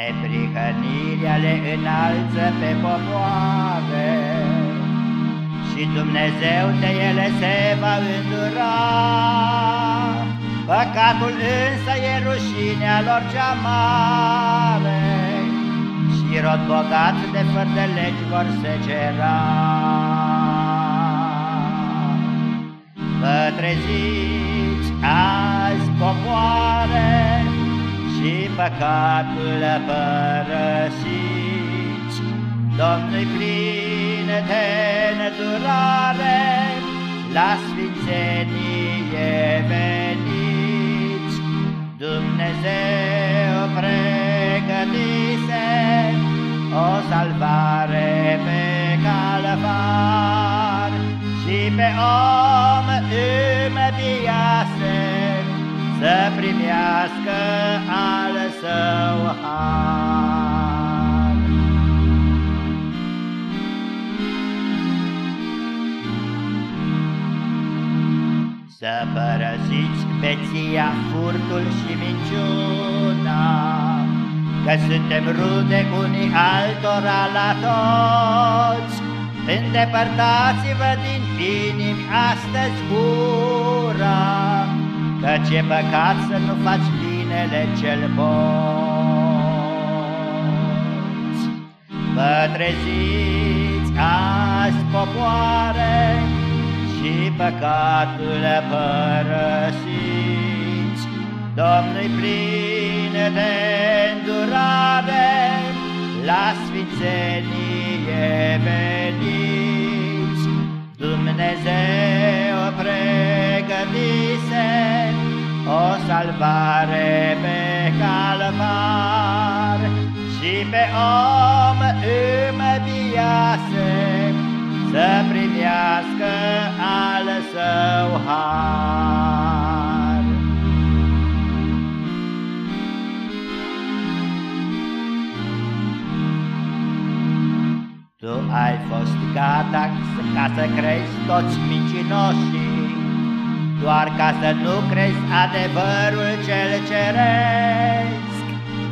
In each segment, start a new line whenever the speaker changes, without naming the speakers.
Neprihănirea le înalță pe popoare. Și Dumnezeu de ele se va îndura. Păcatul însă e rușinea lor cea mare. Și rod bogat de fără de legi vor se cera Vă treziți păcatul părăsiți. Domnul plin de nedurare La sfințenie veniți. Dumnezeu pregătise O salvare pe calvar Și pe om îmbiase Să primească al său har Să părăsiți beția, furtul și minciuna Că suntem rude unii altora la toți. Îndepărtați-vă din inimi astăzi ura Căci e păcat să nu faci binele cel poți Vă treziți azi popoare Și păcatul părăsiți Domnul plin de îndurare La sfințenie veniți. Dumnezeu salvare pe calvar. Și pe om îmbiase Să primească al său har. Tu ai fost gata ca să crezi toți mincinoșii Doar ca să nu crezi adevărul cel ceresc.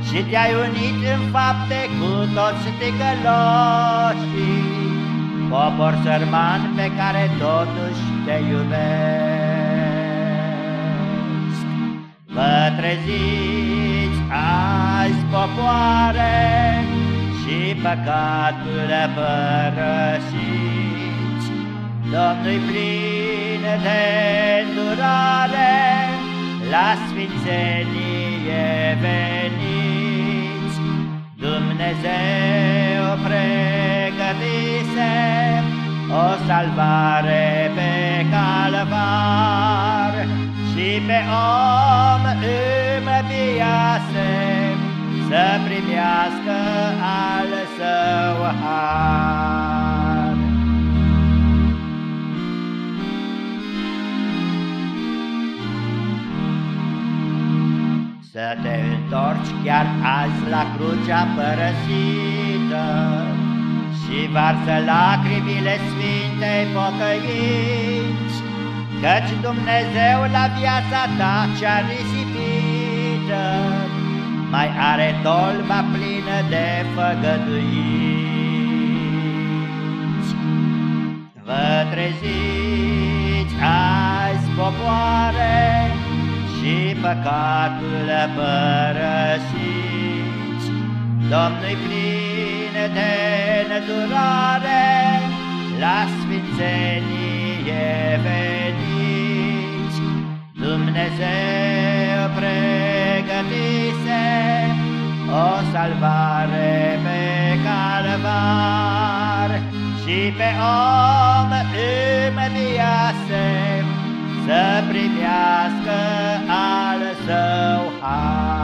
Și te-ai unit în fapte cu toți ticăloșii. Popor sărman pe care totuși te iubesc. Vă treziți azi popoare și păcatul părăsiți. Domnul plin de îndurare, la sfințenie veniți. Dumnezeu pregătise o salvare pe calvar și pe om îmbiase să primească al său har. Să te întorci chiar azi la crucea părăsită Și varsă lacrimile Sfintei pocăinți, Căci Dumnezeu la viața ta cea risipită mai are tolba plină de făgăduiți. Vă treziți păcatul părăsiți. Domnul plin de nedurare, la sfințenie veniți. Dumnezeu pregătise o salvare pe calvar și pe om îmbiase să primească al său har.